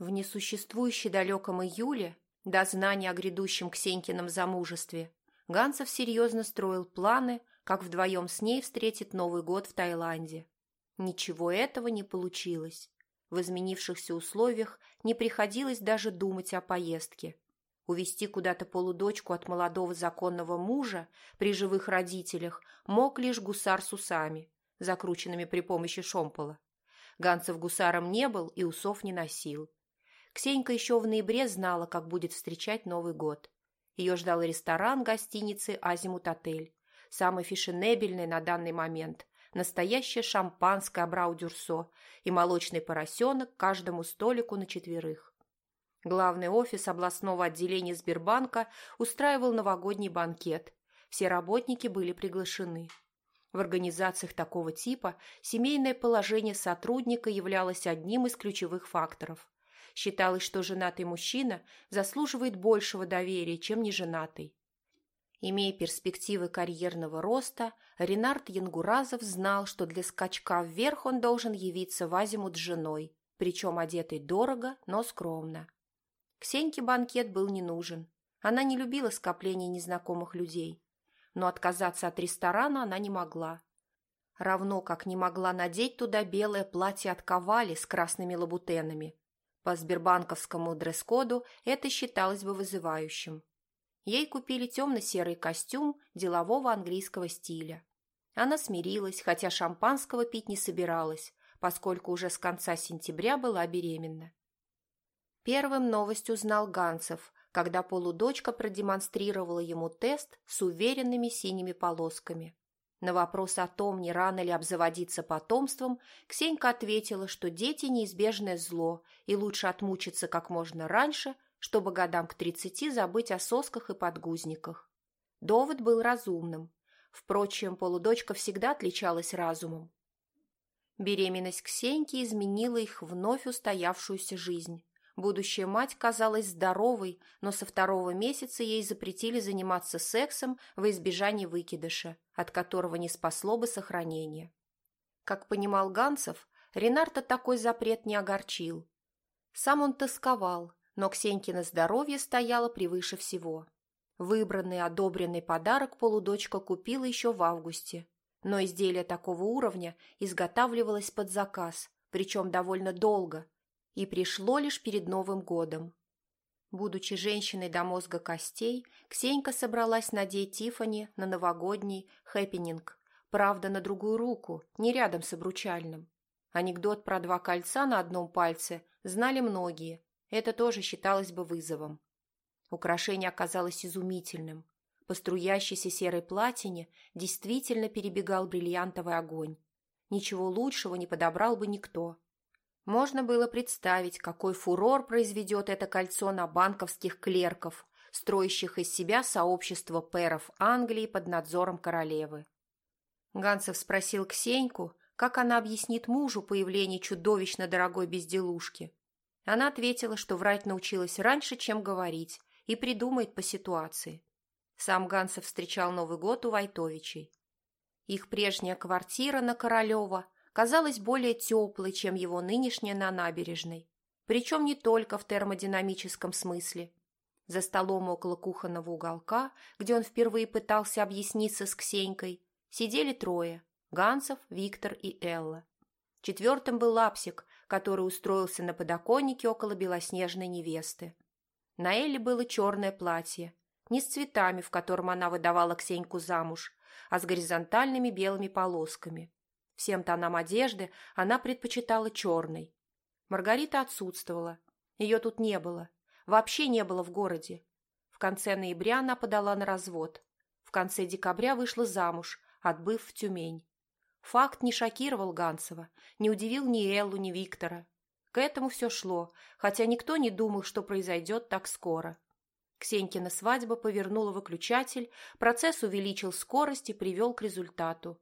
В несуществующей далеком июле, до знания о грядущем Ксенькином замужестве, Ганцев серьезно строил планы, как вдвоем с ней встретит Новый год в Таиланде. Ничего этого не получилось. В изменившихся условиях не приходилось даже думать о поездке. Увести куда-то полудочку от молодого законного мужа при живых родителях мог лишь гусар с усами, закрученными при помощи шомпола. Ганцев гусаром не был и усов не носил. Ксенька еще в ноябре знала, как будет встречать Новый год. Ее ждал ресторан гостиницы «Азимут-отель», самый фешенебельный на данный момент, настоящее шампанское абрау-дюрсо и молочный поросенок каждому столику на четверых. Главный офис областного отделения Сбербанка устраивал новогодний банкет. Все работники были приглашены. В организациях такого типа семейное положение сотрудника являлось одним из ключевых факторов. Считалось, что женатый мужчина заслуживает большего доверия, чем неженатый. Имея перспективы карьерного роста, Ренард Янгуразов знал, что для скачка вверх он должен явиться в Азимут с женой, причем одетой дорого, но скромно. Ксеньке банкет был не нужен. Она не любила скопление незнакомых людей. Но отказаться от ресторана она не могла. Равно как не могла надеть туда белое платье от ковали с красными лабутенами, по сбербанковскому дресс-коду это считалось бы вызывающим. Ей купили темно-серый костюм делового английского стиля. Она смирилась, хотя шампанского пить не собиралась, поскольку уже с конца сентября была беременна. Первым новость узнал Ганцев, когда полудочка продемонстрировала ему тест с уверенными синими полосками. На вопрос о том, не рано ли обзаводиться потомством, Ксенька ответила, что дети – неизбежное зло, и лучше отмучиться как можно раньше, чтобы годам к тридцати забыть о сосках и подгузниках. Довод был разумным. Впрочем, полудочка всегда отличалась разумом. Беременность Ксеньки изменила их вновь устоявшуюся жизнь. Будущая мать казалась здоровой, но со второго месяца ей запретили заниматься сексом во избежание выкидыша, от которого не спасло бы сохранение. Как понимал Ганцев, Ренарта такой запрет не огорчил. Сам он тосковал, но Ксенькино здоровье стояло превыше всего. Выбранный, одобренный подарок полудочка купила еще в августе, но изделие такого уровня изготавливалось под заказ, причем довольно долго – и пришло лишь перед Новым годом. Будучи женщиной до мозга костей, Ксенька собралась надеть Тифани на новогодний happening, правда, на другую руку, не рядом с обручальным. Анекдот про два кольца на одном пальце знали многие, это тоже считалось бы вызовом. Украшение оказалось изумительным. По струящейся серой платине действительно перебегал бриллиантовый огонь. Ничего лучшего не подобрал бы никто. Можно было представить, какой фурор произведет это кольцо на банковских клерков, строящих из себя сообщество пэров Англии под надзором королевы. Ганцев спросил Ксеньку, как она объяснит мужу появление чудовищно дорогой безделушки. Она ответила, что врать научилась раньше, чем говорить, и придумает по ситуации. Сам Ганцев встречал Новый год у Войтовичей. Их прежняя квартира на Королева казалась более теплой, чем его нынешняя на набережной. Причем не только в термодинамическом смысле. За столом около кухонного уголка, где он впервые пытался объясниться с Ксенькой, сидели трое – Ганцев, Виктор и Элла. Четвертым был Лапсик, который устроился на подоконнике около белоснежной невесты. На Элле было черное платье, не с цветами, в котором она выдавала Ксеньку замуж, а с горизонтальными белыми полосками. Всем тонам одежды она предпочитала черный. Маргарита отсутствовала. Ее тут не было. Вообще не было в городе. В конце ноября она подала на развод. В конце декабря вышла замуж, отбыв в Тюмень. Факт не шокировал Ганцева, не удивил ни Эллу, ни Виктора. К этому все шло, хотя никто не думал, что произойдет так скоро. Ксенькина свадьба повернула выключатель, процесс увеличил скорость и привел к результату.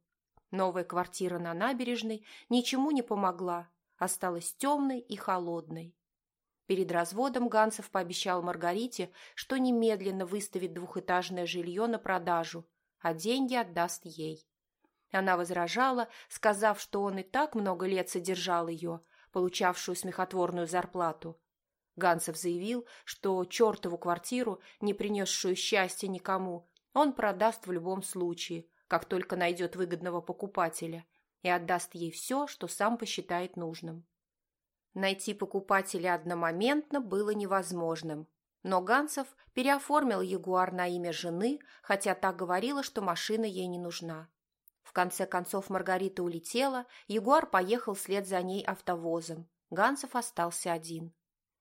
Новая квартира на набережной ничему не помогла, осталась темной и холодной. Перед разводом Ганцев пообещал Маргарите, что немедленно выставит двухэтажное жилье на продажу, а деньги отдаст ей. Она возражала, сказав, что он и так много лет содержал ее, получавшую смехотворную зарплату. Ганцев заявил, что чертову квартиру, не принесшую счастья никому, он продаст в любом случае, как только найдет выгодного покупателя, и отдаст ей все, что сам посчитает нужным. Найти покупателя одномоментно было невозможным, но Ганцев переоформил Ягуар на имя жены, хотя та говорила, что машина ей не нужна. В конце концов Маргарита улетела, Ягуар поехал вслед за ней автовозом. Ганцев остался один.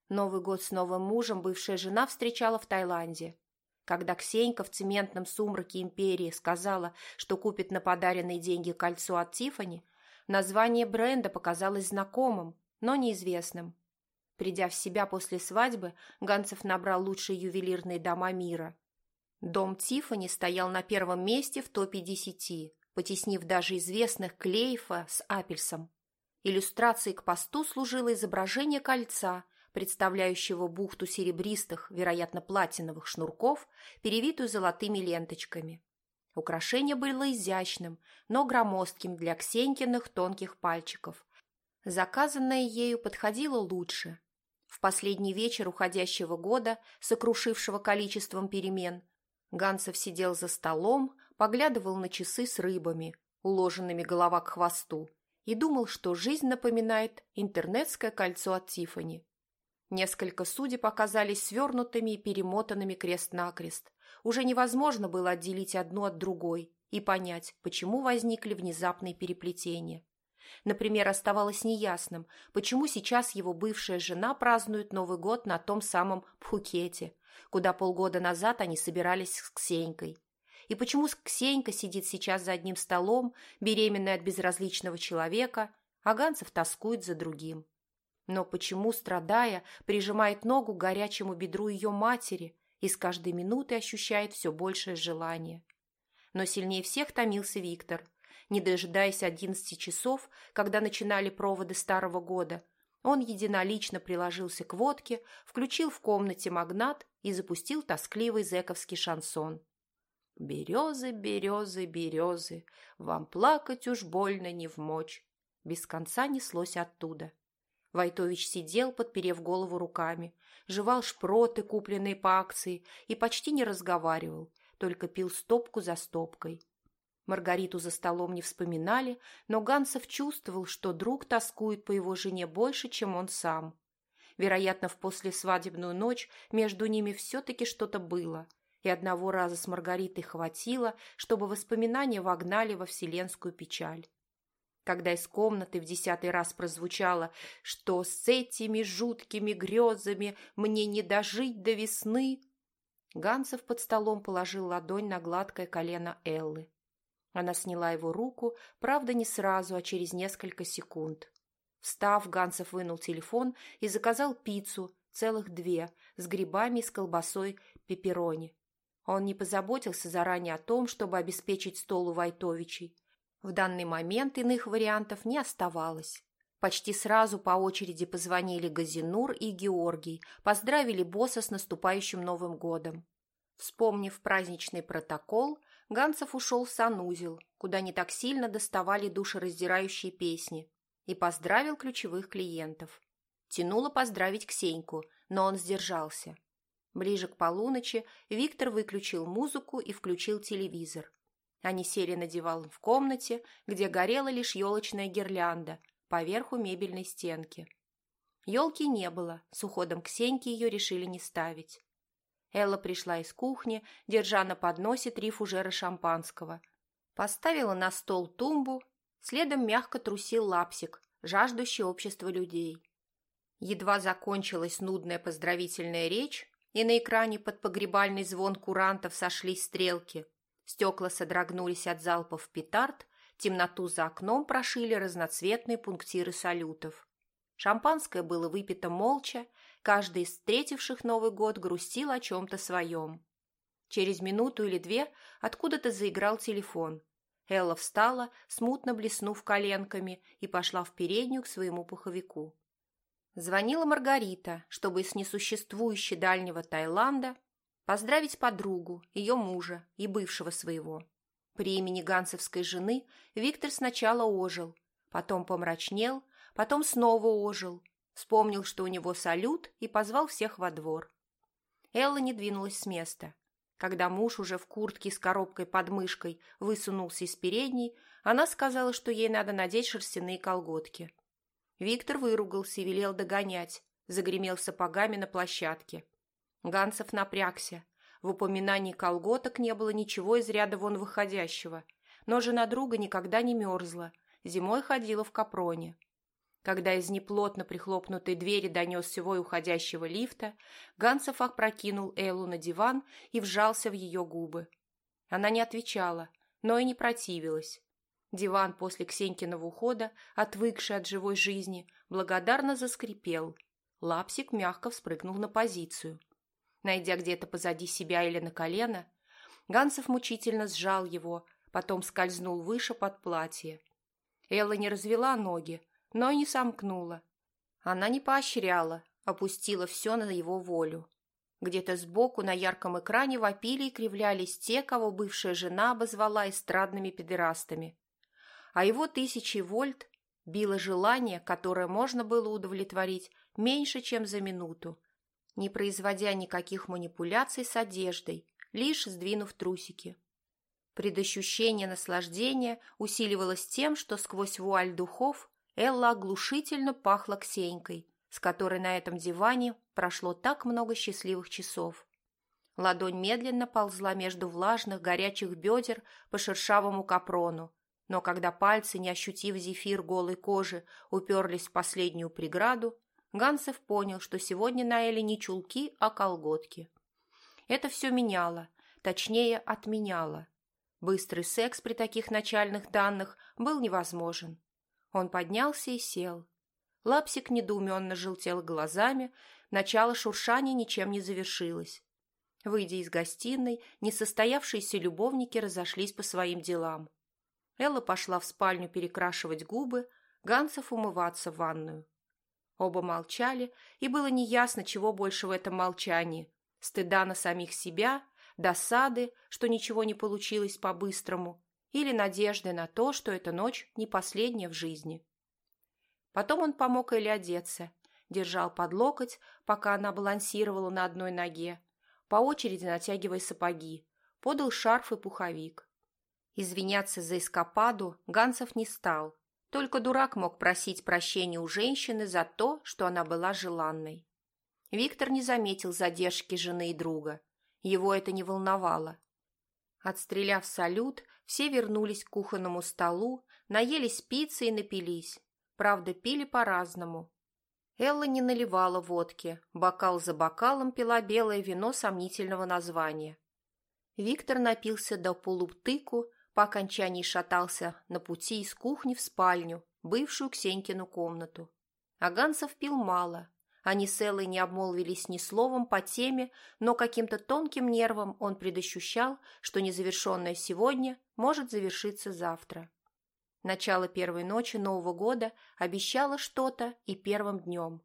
Новый год с новым мужем бывшая жена встречала в Таиланде. Когда Ксенька в цементном сумраке империи сказала, что купит на подаренные деньги кольцо от Тифани, название бренда показалось знакомым, но неизвестным. Придя в себя после свадьбы, Ганцев набрал лучшие ювелирные дома мира. Дом Тифани стоял на первом месте в топе десяти, потеснив даже известных Клейфа с Апельсом. Иллюстрацией к посту служило изображение кольца, представляющего бухту серебристых, вероятно, платиновых шнурков, перевитую золотыми ленточками. Украшение было изящным, но громоздким для Ксенькиных тонких пальчиков. Заказанное ею подходило лучше – в последний вечер уходящего года, сокрушившего количеством перемен, Ганцев сидел за столом, поглядывал на часы с рыбами, уложенными голова к хвосту, и думал, что жизнь напоминает интернетское кольцо от Тифани. Несколько судеб оказались свернутыми и перемотанными крест-накрест. Уже невозможно было отделить одну от другой и понять, почему возникли внезапные переплетения. Например, оставалось неясным, почему сейчас его бывшая жена празднует Новый год на том самом Пхукете, куда полгода назад они собирались с Ксенькой. И почему Ксенька сидит сейчас за одним столом, беременная от безразличного человека, а Ганцев тоскует за другим. Но почему, страдая, прижимает ногу к горячему бедру ее матери и с каждой минутой ощущает все большее желание? Но сильнее всех томился Виктор – не дожидаясь одиннадцати часов, когда начинали проводы Старого года, он единолично приложился к водке, включил в комнате магнат и запустил тоскливый зэковский шансон. «Березы, березы, березы, вам плакать уж больно не вмочь!» Без конца неслось оттуда. Войтович сидел, подперев голову руками, жевал шпроты, купленные по акции, и почти не разговаривал, только пил стопку за стопкой. Маргариту за столом не вспоминали, но Гансов чувствовал, что друг тоскует по его жене больше, чем он сам. Вероятно, в послесвадебную ночь между ними все-таки что-то было, и одного раза с Маргаритой хватило, чтобы воспоминания вогнали во вселенскую печаль. Когда из комнаты в десятый раз прозвучало, что с этими жуткими грезами мне не дожить до весны, Гансов под столом положил ладонь на гладкое колено Эллы. Она сняла его руку, правда, не сразу, а через несколько секунд. Встав, Ганцев вынул телефон и заказал пиццу, целых две, с грибами и с колбасой пепперони. Он не позаботился заранее о том, чтобы обеспечить стол у Войтовичей. В данный момент иных вариантов не оставалось. Почти сразу по очереди позвонили Газинур и Георгий, поздравили босса с наступающим Новым годом. Вспомнив праздничный протокол, Ганцев ушел в санузел, куда не так сильно доставали душераздирающие песни, и поздравил ключевых клиентов. Тянуло поздравить Ксеньку, но он сдержался. Ближе к полуночи Виктор выключил музыку и включил телевизор. Они сели на диван в комнате, где горела лишь елочная гирлянда поверху мебельной стенки. Елки не было, с уходом Ксеньки ее решили не ставить. Элла пришла из кухни, держа на подносе три фужера шампанского. Поставила на стол тумбу, следом мягко трусил лапсик, жаждущий общества людей. Едва закончилась нудная поздравительная речь, и на экране под погребальный звон курантов сошлись стрелки. Стекла содрогнулись от залпов петард, темноту за окном прошили разноцветные пунктиры салютов. Шампанское было выпито молча, Каждый из встретивших Новый год грустил о чем-то своем. Через минуту или две откуда-то заиграл телефон. Элла встала, смутно блеснув коленками, и пошла в переднюю к своему пуховику. Звонила Маргарита, чтобы с несуществующей дальнего Таиланда поздравить подругу, ее мужа и бывшего своего. При имени Гансовской жены Виктор сначала ожил, потом помрачнел, потом снова ожил, вспомнил, что у него салют, и позвал всех во двор. Элла не двинулась с места. Когда муж уже в куртке с коробкой под мышкой высунулся из передней, она сказала, что ей надо надеть шерстяные колготки. Виктор выругался и велел догонять, загремел сапогами на площадке. Ганцев напрягся. В упоминании колготок не было ничего из ряда вон выходящего, но жена друга никогда не мерзла, зимой ходила в капроне. Когда из неплотно прихлопнутой двери донесся вой уходящего лифта, Ганцев опрокинул Эллу на диван и вжался в ее губы. Она не отвечала, но и не противилась. Диван после Ксенькиного ухода, отвыкший от живой жизни, благодарно заскрипел. Лапсик мягко вспрыгнул на позицию. Найдя где-то позади себя или на колено, Ганцев мучительно сжал его, потом скользнул выше под платье. Элла не развела ноги, но и не сомкнула. Она не поощряла, опустила все на его волю. Где-то сбоку на ярком экране вопили и кривлялись те, кого бывшая жена обозвала эстрадными педерастами. А его тысячи вольт било желание, которое можно было удовлетворить меньше, чем за минуту, не производя никаких манипуляций с одеждой, лишь сдвинув трусики. Предощущение наслаждения усиливалось тем, что сквозь вуаль духов Элла оглушительно пахла Ксенькой, с которой на этом диване прошло так много счастливых часов. Ладонь медленно ползла между влажных горячих бедер по шершавому капрону, но когда пальцы, не ощутив зефир голой кожи, уперлись в последнюю преграду, Гансов понял, что сегодня на Эле не чулки, а колготки. Это все меняло, точнее, отменяло. Быстрый секс при таких начальных данных был невозможен. Он поднялся и сел. Лапсик недоуменно желтел глазами, начало шуршания ничем не завершилось. Выйдя из гостиной, несостоявшиеся любовники разошлись по своим делам. Элла пошла в спальню перекрашивать губы, Ганцев умываться в ванную. Оба молчали, и было неясно, чего больше в этом молчании – стыда на самих себя, досады, что ничего не получилось по-быстрому, или надежды на то, что эта ночь не последняя в жизни. Потом он помог Эле одеться, держал под локоть, пока она балансировала на одной ноге, по очереди натягивая сапоги, подал шарф и пуховик. Извиняться за эскападу Гансов не стал, только дурак мог просить прощения у женщины за то, что она была желанной. Виктор не заметил задержки жены и друга. Его это не волновало. Отстреляв салют, все вернулись к кухонному столу, наелись пиццы и напились. Правда, пили по-разному. Элла не наливала водки, бокал за бокалом пила белое вино сомнительного названия. Виктор напился до полуптыку, по окончании шатался на пути из кухни в спальню, бывшую Ксенькину комнату. Аганцев пил мало. Они с Эллой не обмолвились ни словом по теме, но каким-то тонким нервом он предощущал, что незавершенное сегодня может завершиться завтра. Начало первой ночи Нового года обещало что-то и первым днем.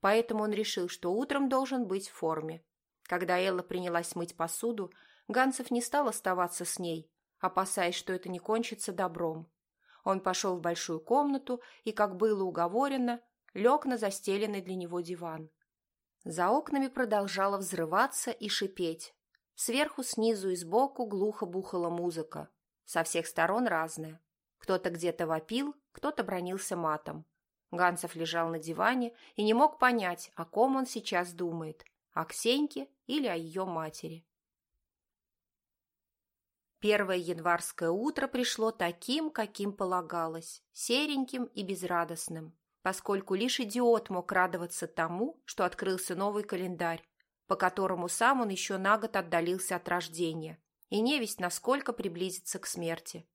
Поэтому он решил, что утром должен быть в форме. Когда Элла принялась мыть посуду, Ганцев не стал оставаться с ней, опасаясь, что это не кончится добром. Он пошел в большую комнату и, как было уговорено, лег на застеленный для него диван. За окнами продолжала взрываться и шипеть. Сверху, снизу и сбоку глухо бухала музыка. Со всех сторон разное. Кто-то где-то вопил, кто-то бронился матом. Ганцев лежал на диване и не мог понять, о ком он сейчас думает, о Ксеньке или о ее матери. Первое январское утро пришло таким, каким полагалось, сереньким и безрадостным, поскольку лишь идиот мог радоваться тому, что открылся новый календарь, по которому сам он еще на год отдалился от рождения, и невесть насколько приблизиться к смерти.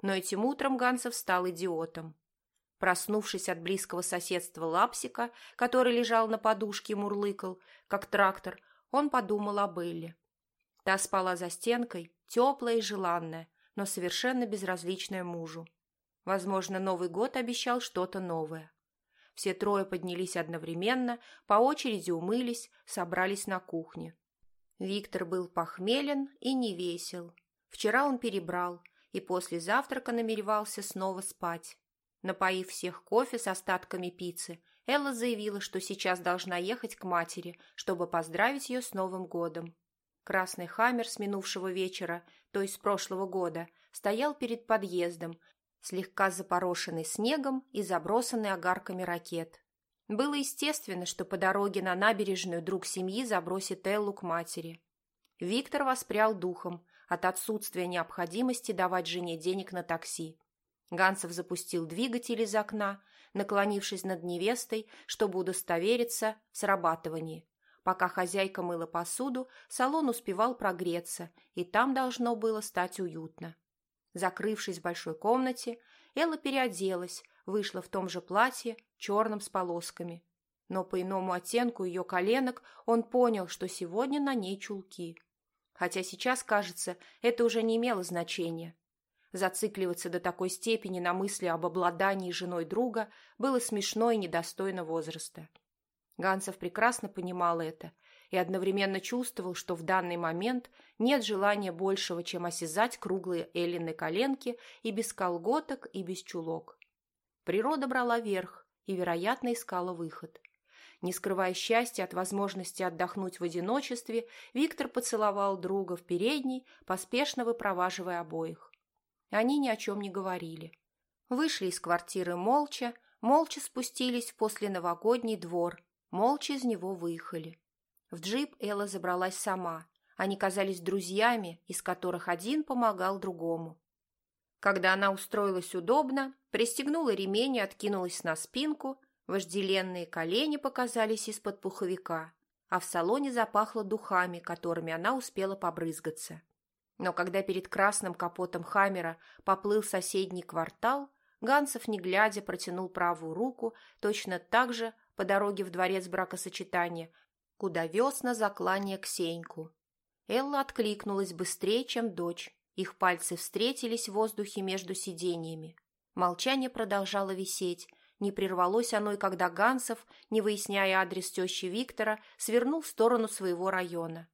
Но этим утром Гансов стал идиотом. Проснувшись от близкого соседства Лапсика, который лежал на подушке и мурлыкал, как трактор, он подумал об Элле. Та спала за стенкой, теплая и желанная, но совершенно безразличная мужу. Возможно, Новый год обещал что-то новое. Все трое поднялись одновременно, по очереди умылись, собрались на кухне. Виктор был похмелен и невесел. Вчера он перебрал и после завтрака намеревался снова спать. Напоив всех кофе с остатками пиццы, Элла заявила, что сейчас должна ехать к матери, чтобы поздравить ее с Новым годом. Красный хаммер с минувшего вечера, то есть с прошлого года, стоял перед подъездом, слегка запорошенный снегом и забросанный огарками ракет. Было естественно, что по дороге на набережную друг семьи забросит Эллу к матери. Виктор воспрял духом от отсутствия необходимости давать жене денег на такси. Ганцев запустил двигатель из окна, наклонившись над невестой, чтобы удостовериться в срабатывании. Пока хозяйка мыла посуду, салон успевал прогреться, и там должно было стать уютно. Закрывшись в большой комнате, Элла переоделась, вышла в том же платье, черном с полосками. Но по иному оттенку ее коленок он понял, что сегодня на ней чулки. Хотя сейчас, кажется, это уже не имело значения. Зацикливаться до такой степени на мысли об обладании женой друга было смешно и недостойно возраста. Ганцев прекрасно понимал это и одновременно чувствовал, что в данный момент нет желания большего, чем осязать круглые Эллины коленки и без колготок, и без чулок. Природа брала верх и, вероятно, искала выход. Не скрывая счастья от возможности отдохнуть в одиночестве, Виктор поцеловал друга в передней, поспешно выпроваживая обоих. Они ни о чем не говорили. Вышли из квартиры молча, молча спустились в посленовогодний двор, молча из него выехали. В джип Элла забралась сама. Они казались друзьями, из которых один помогал другому. Когда она устроилась удобно, пристегнула ремень и откинулась на спинку, вожделенные колени показались из-под пуховика, а в салоне запахло духами, которыми она успела побрызгаться. Но когда перед красным капотом Хаммера поплыл соседний квартал, Гансов, не глядя, протянул правую руку точно так же по дороге в дворец бракосочетания, куда вез на заклание Ксеньку. Элла откликнулась быстрее, чем дочь. Их пальцы встретились в воздухе между сиденьями. Молчание продолжало висеть. Не прервалось оно и когда Гансов, не выясняя адрес тещи Виктора, свернул в сторону своего района.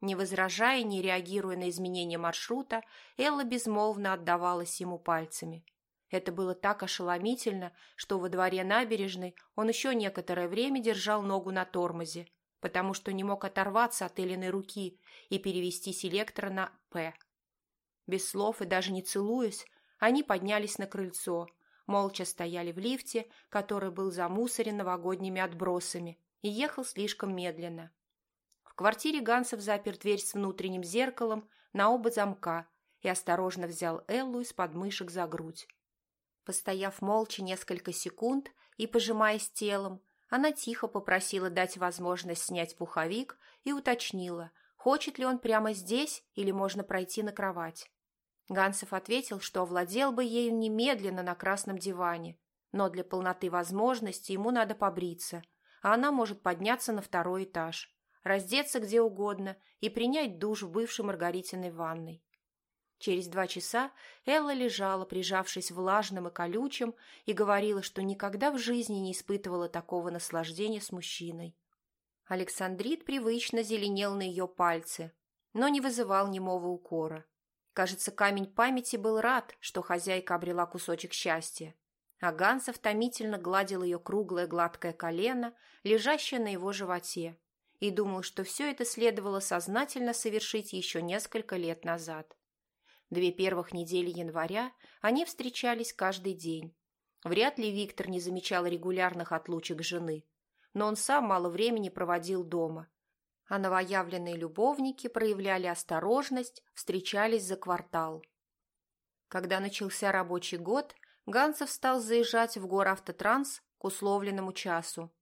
Не возражая, не реагируя на изменения маршрута, Элла безмолвно отдавалась ему пальцами. Это было так ошеломительно, что во дворе набережной он еще некоторое время держал ногу на тормозе, потому что не мог оторваться от Элиной руки и перевести селектора на «П». Без слов и даже не целуясь, они поднялись на крыльцо, молча стояли в лифте, который был замусорен новогодними отбросами, и ехал слишком медленно. В квартире Гансов запер дверь с внутренним зеркалом на оба замка и осторожно взял Эллу из подмышек за грудь. Постояв молча несколько секунд и пожимаясь телом, она тихо попросила дать возможность снять пуховик и уточнила, хочет ли он прямо здесь или можно пройти на кровать. Гансов ответил, что овладел бы ею немедленно на красном диване, но для полноты возможности ему надо побриться, а она может подняться на второй этаж, раздеться где угодно и принять душ в бывшей Маргаритиной ванной. Через два часа Элла лежала, прижавшись влажным и колючим, и говорила, что никогда в жизни не испытывала такого наслаждения с мужчиной. Александрит привычно зеленел на ее пальцы, но не вызывал немого укора. Кажется, камень памяти был рад, что хозяйка обрела кусочек счастья. А Гансов томительно гладил ее круглое гладкое колено, лежащее на его животе, и думал, что все это следовало сознательно совершить еще несколько лет назад. Две первых недели января они встречались каждый день. Вряд ли Виктор не замечал регулярных отлучек жены, но он сам мало времени проводил дома. А новоявленные любовники проявляли осторожность, встречались за квартал. Когда начался рабочий год, Ганцев стал заезжать в горавтотранс к условленному часу.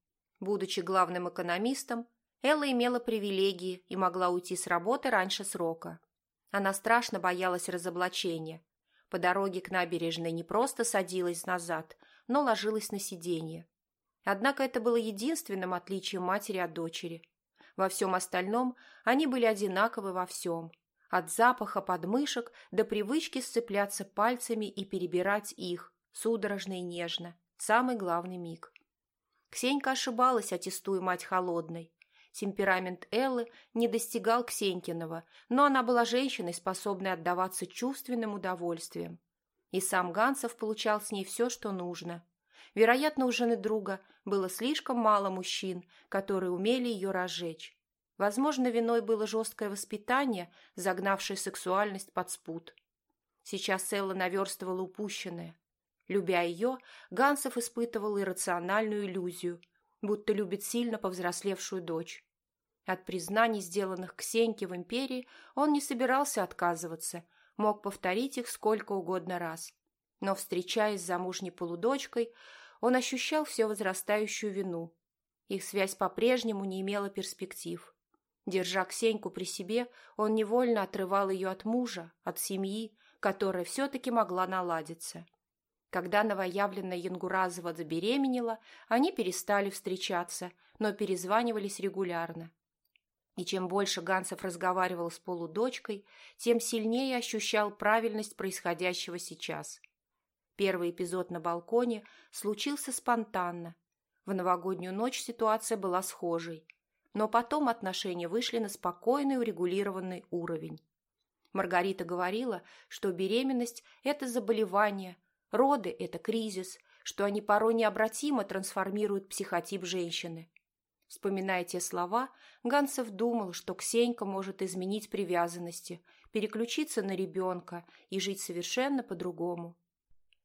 Будучи главным экономистом, Элла имела привилегии и могла уйти с работы раньше срока. Она страшно боялась разоблачения. По дороге к набережной не просто садилась назад, но ложилась на сиденье. Однако это было единственным отличием матери от дочери. Во всем остальном они были одинаковы во всем. От запаха подмышек до привычки сцепляться пальцами и перебирать их, судорожно и нежно, самый главный миг. Ксенька ошибалась, аттестуя мать холодной. Темперамент Эллы не достигал Ксенькиного, но она была женщиной, способной отдаваться чувственным удовольствием. И сам Ганцев получал с ней все, что нужно. Вероятно, у жены друга было слишком мало мужчин, которые умели ее разжечь. Возможно, виной было жесткое воспитание, загнавшее сексуальность под спут. Сейчас Элла наверстывала упущенное. Любя ее, Гансов испытывал иррациональную иллюзию, будто любит сильно повзрослевшую дочь. От признаний, сделанных Ксеньке в империи, он не собирался отказываться, мог повторить их сколько угодно раз. Но, встречаясь с замужней полудочкой, он ощущал все возрастающую вину. Их связь по-прежнему не имела перспектив. Держа Ксеньку при себе, он невольно отрывал ее от мужа, от семьи, которая все-таки могла наладиться. Когда новоявленная Янгуразова забеременела, они перестали встречаться, но перезванивались регулярно. И чем больше Гансов разговаривал с полудочкой, тем сильнее ощущал правильность происходящего сейчас. Первый эпизод на балконе случился спонтанно. В новогоднюю ночь ситуация была схожей, но потом отношения вышли на спокойный урегулированный уровень. Маргарита говорила, что беременность – это заболевание – Роды – это кризис, что они порой необратимо трансформируют психотип женщины. Вспоминая те слова, Гансов думал, что Ксенька может изменить привязанности, переключиться на ребенка и жить совершенно по-другому.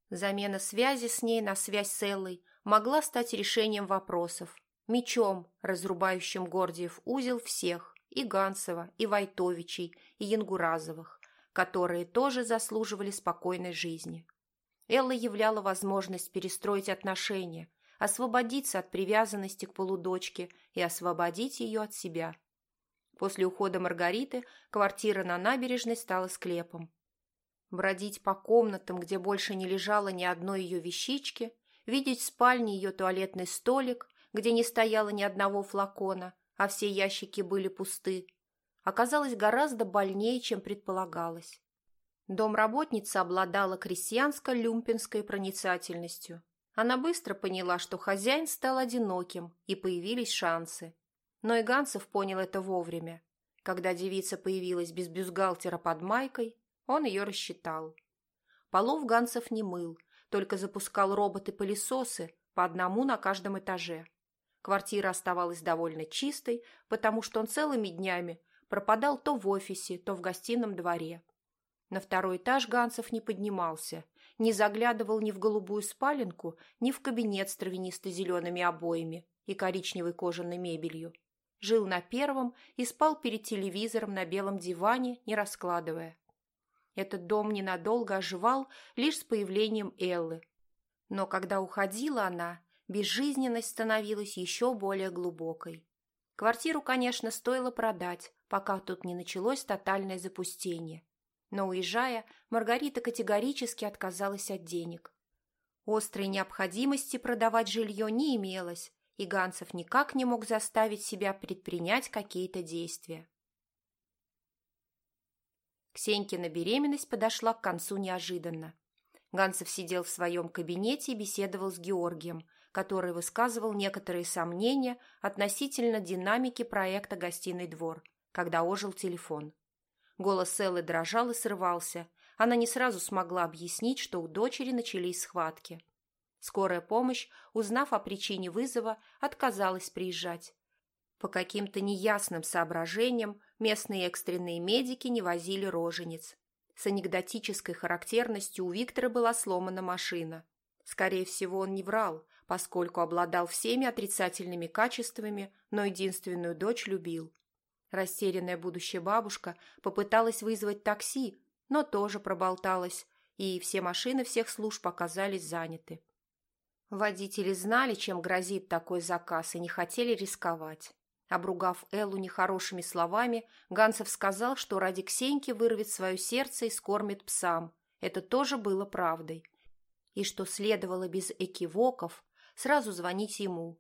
Замена связи с ней на связь с Эллой могла стать решением вопросов, мечом, разрубающим Гордиев узел всех, и Гансова, и Войтовичей, и Янгуразовых, которые тоже заслуживали спокойной жизни. Элла являла возможность перестроить отношения, освободиться от привязанности к полудочке и освободить ее от себя. После ухода Маргариты квартира на набережной стала склепом. Бродить по комнатам, где больше не лежало ни одной ее вещички, видеть в спальне ее туалетный столик, где не стояло ни одного флакона, а все ящики были пусты, оказалось гораздо больнее, чем предполагалось. Домработница обладала крестьянско-люмпинской проницательностью. Она быстро поняла, что хозяин стал одиноким, и появились шансы. Но и Ганцев понял это вовремя. Когда девица появилась без бюстгальтера под майкой, он ее рассчитал. Полов Ганцев не мыл, только запускал роботы-пылесосы по одному на каждом этаже. Квартира оставалась довольно чистой, потому что он целыми днями пропадал то в офисе, то в гостином дворе. На второй этаж Ганцев не поднимался, не заглядывал ни в голубую спаленку, ни в кабинет с травянисто-зелеными обоями и коричневой кожаной мебелью. Жил на первом и спал перед телевизором на белом диване, не раскладывая. Этот дом ненадолго оживал лишь с появлением Эллы. Но когда уходила она, безжизненность становилась еще более глубокой. Квартиру, конечно, стоило продать, пока тут не началось тотальное запустение. Но уезжая, Маргарита категорически отказалась от денег. Острой необходимости продавать жилье не имелось, и Ганцев никак не мог заставить себя предпринять какие-то действия. Ксенькина беременность подошла к концу неожиданно. Ганцев сидел в своем кабинете и беседовал с Георгием, который высказывал некоторые сомнения относительно динамики проекта «Гостиный двор», когда ожил телефон. Голос Эллы дрожал и срывался. Она не сразу смогла объяснить, что у дочери начались схватки. Скорая помощь, узнав о причине вызова, отказалась приезжать. По каким-то неясным соображениям местные экстренные медики не возили рожениц. С анекдотической характерностью у Виктора была сломана машина. Скорее всего, он не врал, поскольку обладал всеми отрицательными качествами, но единственную дочь любил. Растерянная будущая бабушка попыталась вызвать такси, но тоже проболталась, и все машины всех служб оказались заняты. Водители знали, чем грозит такой заказ, и не хотели рисковать. Обругав Эллу нехорошими словами, Ганцев сказал, что ради Ксеньки вырвет свое сердце и скормит псам. Это тоже было правдой. И что следовало без экивоков сразу звонить ему.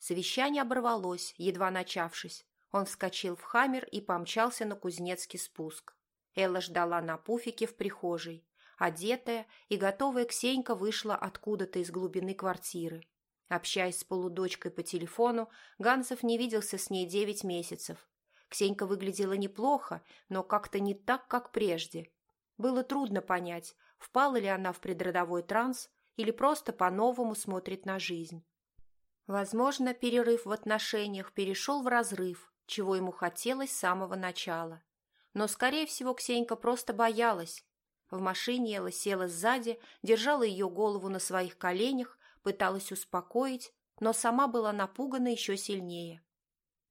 Совещание оборвалось, едва начавшись. Он вскочил в хаммер и помчался на кузнецкий спуск. Элла ждала на пуфике в прихожей. Одетая и готовая Ксенька вышла откуда-то из глубины квартиры. Общаясь с полудочкой по телефону, Гансов не виделся с ней девять месяцев. Ксенька выглядела неплохо, но как-то не так, как прежде. Было трудно понять, впала ли она в предродовой транс или просто по-новому смотрит на жизнь. Возможно, перерыв в отношениях перешел в разрыв, чего ему хотелось с самого начала. Но, скорее всего, Ксенька просто боялась. В машине Элла села сзади, держала ее голову на своих коленях, пыталась успокоить, но сама была напугана еще сильнее.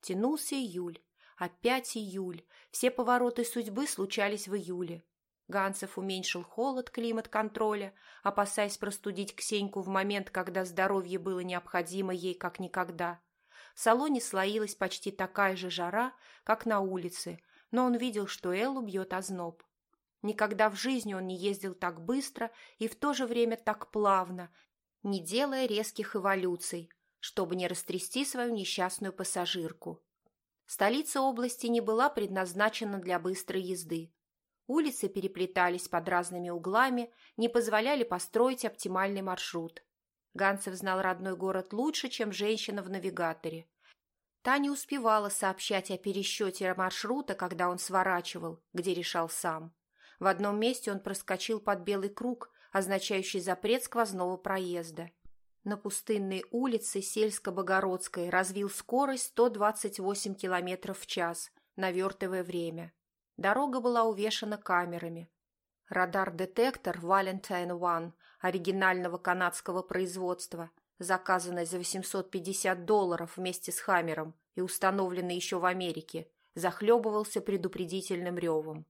Тянулся июль. Опять июль. Все повороты судьбы случались в июле. Ганцев уменьшил холод климат-контроля, опасаясь простудить Ксеньку в момент, когда здоровье было необходимо ей как никогда. В салоне слоилась почти такая же жара, как на улице, но он видел, что Эллу бьет озноб. Никогда в жизни он не ездил так быстро и в то же время так плавно, не делая резких эволюций, чтобы не растрясти свою несчастную пассажирку. Столица области не была предназначена для быстрой езды. Улицы переплетались под разными углами, не позволяли построить оптимальный маршрут. Ганцев знал родной город лучше, чем женщина в навигаторе. Та не успевала сообщать о пересчете маршрута, когда он сворачивал, где решал сам. В одном месте он проскочил под белый круг, означающий запрет сквозного проезда. На пустынной улице Сельско-Богородской развил скорость 128 км в час, навертывая время. Дорога была увешана камерами. Радар-детектор Valentine One оригинального канадского производства, заказанный за 850 долларов вместе с Хаммером и установленный еще в Америке, захлебывался предупредительным ревом.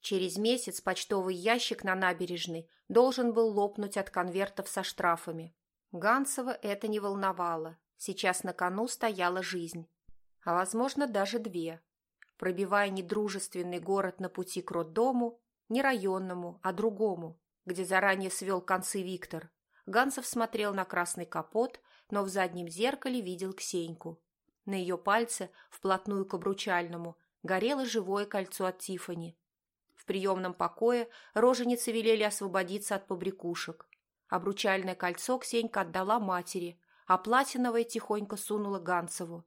Через месяц почтовый ящик на набережной должен был лопнуть от конвертов со штрафами. Ганцева это не волновало. Сейчас на кону стояла жизнь. А, возможно, даже две пробивая недружественный город на пути к роддому, не районному, а другому, где заранее свел концы Виктор. Гансов смотрел на красный капот, но в заднем зеркале видел Ксеньку. На ее пальце, вплотную к обручальному, горело живое кольцо от Тифани. В приемном покое роженицы велели освободиться от побрякушек. Обручальное кольцо Ксенька отдала матери, а платиновое тихонько сунула Гансову.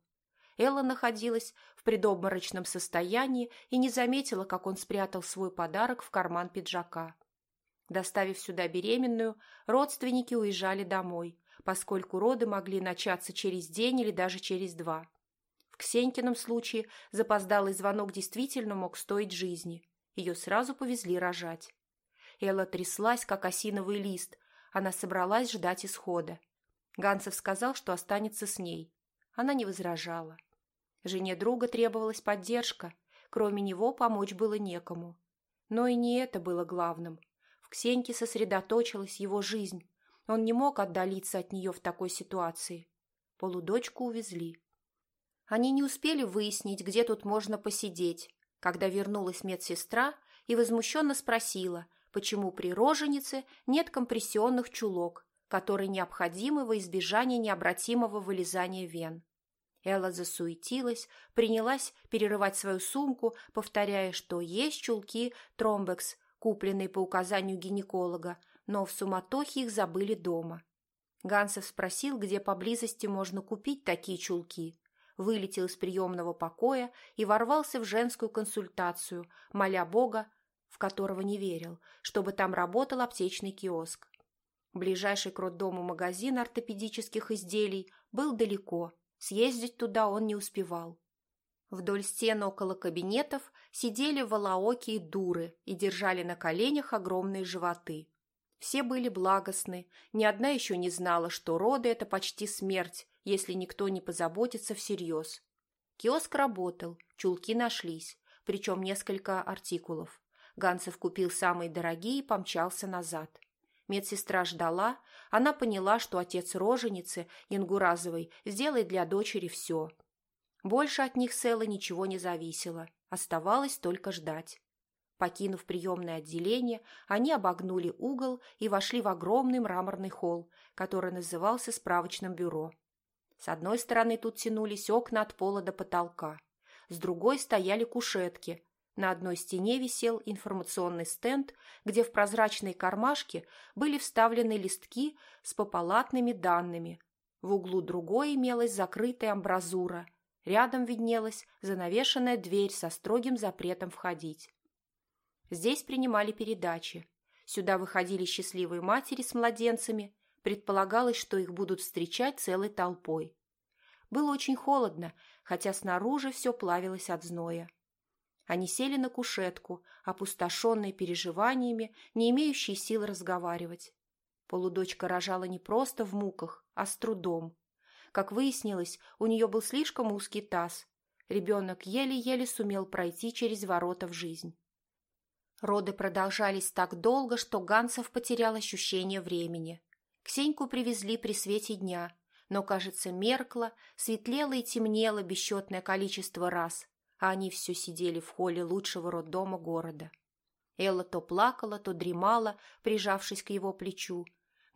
Элла находилась в предобморочном состоянии и не заметила, как он спрятал свой подарок в карман пиджака. Доставив сюда беременную, родственники уезжали домой, поскольку роды могли начаться через день или даже через два. В Ксенькином случае запоздалый звонок действительно мог стоить жизни. Ее сразу повезли рожать. Элла тряслась, как осиновый лист. Она собралась ждать исхода. Ганцев сказал, что останется с ней. Она не возражала. Жене друга требовалась поддержка, кроме него помочь было некому. Но и не это было главным. В Ксеньке сосредоточилась его жизнь. Он не мог отдалиться от нее в такой ситуации. Полудочку увезли. Они не успели выяснить, где тут можно посидеть, когда вернулась медсестра и возмущенно спросила, почему при роженице нет компрессионных чулок, которые необходимы во избежание необратимого вылезания вен. Элла засуетилась, принялась перерывать свою сумку, повторяя, что есть чулки Тромбекс, купленные по указанию гинеколога, но в суматохе их забыли дома. Гансов спросил, где поблизости можно купить такие чулки. Вылетел из приемного покоя и ворвался в женскую консультацию, моля Бога, в которого не верил, чтобы там работал аптечный киоск. Ближайший к роддому магазин ортопедических изделий был далеко – Съездить туда он не успевал. Вдоль стен около кабинетов сидели волооки и дуры и держали на коленях огромные животы. Все были благостны, ни одна еще не знала, что роды – это почти смерть, если никто не позаботится всерьез. Киоск работал, чулки нашлись, причем несколько артикулов. Ганцев купил самые дорогие и помчался назад. Медсестра ждала, она поняла, что отец роженицы, Ингуразовой, сделает для дочери все. Больше от них с ничего не зависело, оставалось только ждать. Покинув приемное отделение, они обогнули угол и вошли в огромный мраморный холл, который назывался справочным бюро. С одной стороны тут тянулись окна от пола до потолка, с другой стояли кушетки, на одной стене висел информационный стенд, где в прозрачные кармашки были вставлены листки с попалатными данными. В углу другой имелась закрытая амбразура. Рядом виднелась занавешенная дверь со строгим запретом входить. Здесь принимали передачи. Сюда выходили счастливые матери с младенцами, предполагалось, что их будут встречать целой толпой. Было очень холодно, хотя снаружи все плавилось от зноя. Они сели на кушетку, опустошенные переживаниями, не имеющие сил разговаривать. Полудочка рожала не просто в муках, а с трудом. Как выяснилось, у нее был слишком узкий таз. Ребенок еле-еле сумел пройти через ворота в жизнь. Роды продолжались так долго, что Ганцев потерял ощущение времени. Ксеньку привезли при свете дня, но, кажется, меркло, светлело и темнело бесчетное количество раз, а они все сидели в холле лучшего роддома города. Элла то плакала, то дремала, прижавшись к его плечу.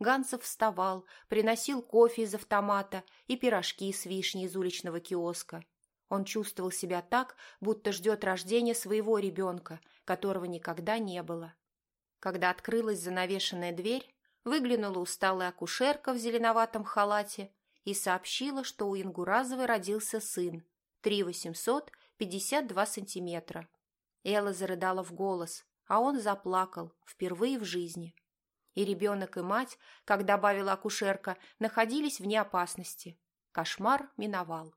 Ганцев вставал, приносил кофе из автомата и пирожки с вишней из уличного киоска. Он чувствовал себя так, будто ждет рождения своего ребенка, которого никогда не было. Когда открылась занавешенная дверь, выглянула усталая акушерка в зеленоватом халате и сообщила, что у Ингуразовой родился сын, 3 800, 52 сантиметра. Элла зарыдала в голос, а он заплакал впервые в жизни. И ребенок, и мать, как добавила акушерка, находились вне опасности. Кошмар миновал.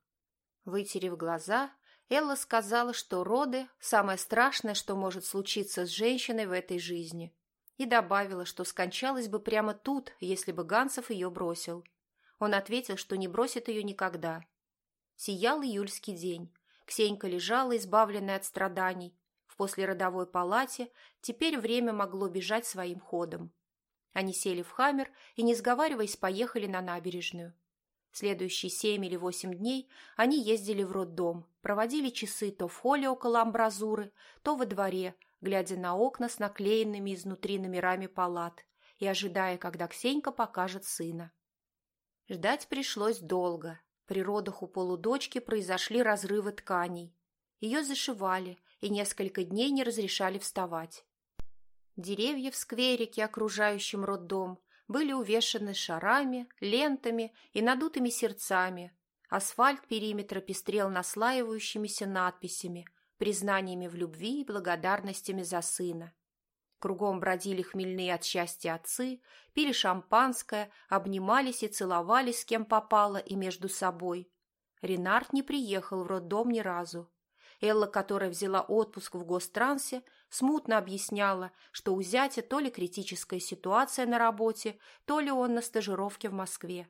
Вытерев глаза, Элла сказала, что роды – самое страшное, что может случиться с женщиной в этой жизни. И добавила, что скончалась бы прямо тут, если бы Гансов ее бросил. Он ответил, что не бросит ее никогда. Сиял июльский день. Ксенька лежала, избавленная от страданий. В послеродовой палате теперь время могло бежать своим ходом. Они сели в хаммер и, не сговариваясь, поехали на набережную. Следующие семь или восемь дней они ездили в роддом, проводили часы то в холле около амбразуры, то во дворе, глядя на окна с наклеенными изнутри номерами палат и ожидая, когда Ксенька покажет сына. Ждать пришлось долго. При родах у полудочки произошли разрывы тканей. Ее зашивали и несколько дней не разрешали вставать. Деревья в скверике, окружающем роддом, были увешаны шарами, лентами и надутыми сердцами. Асфальт периметра пестрел наслаивающимися надписями, признаниями в любви и благодарностями за сына. Кругом бродили хмельные от счастья отцы, пили шампанское, обнимались и целовались с кем попало и между собой. Ренард не приехал в роддом ни разу. Элла, которая взяла отпуск в гострансе, смутно объясняла, что у зятя то ли критическая ситуация на работе, то ли он на стажировке в Москве.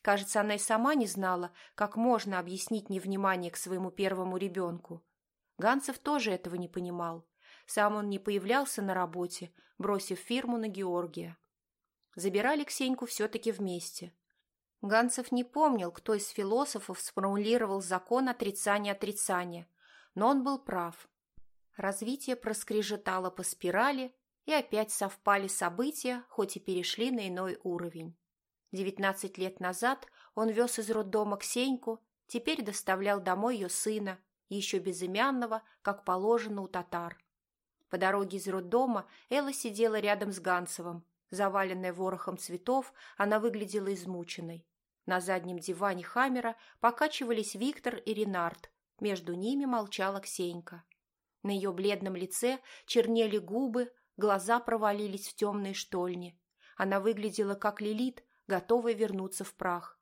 Кажется, она и сама не знала, как можно объяснить невнимание к своему первому ребенку. Ганцев тоже этого не понимал. Сам он не появлялся на работе, бросив фирму на Георгия. Забирали Ксеньку все-таки вместе. Ганцев не помнил, кто из философов сформулировал закон отрицания отрицания, но он был прав. Развитие проскрежетало по спирали, и опять совпали события, хоть и перешли на иной уровень. Девятнадцать лет назад он вез из роддома Ксеньку, теперь доставлял домой ее сына, еще безымянного, как положено у татар. По дороге из роддома Элла сидела рядом с Ганцевым. Заваленная ворохом цветов, она выглядела измученной. На заднем диване Хаммера покачивались Виктор и Ренард, между ними молчала Ксенька. На ее бледном лице чернели губы, глаза провалились в темные штольни. Она выглядела как лилит, готовая вернуться в прах.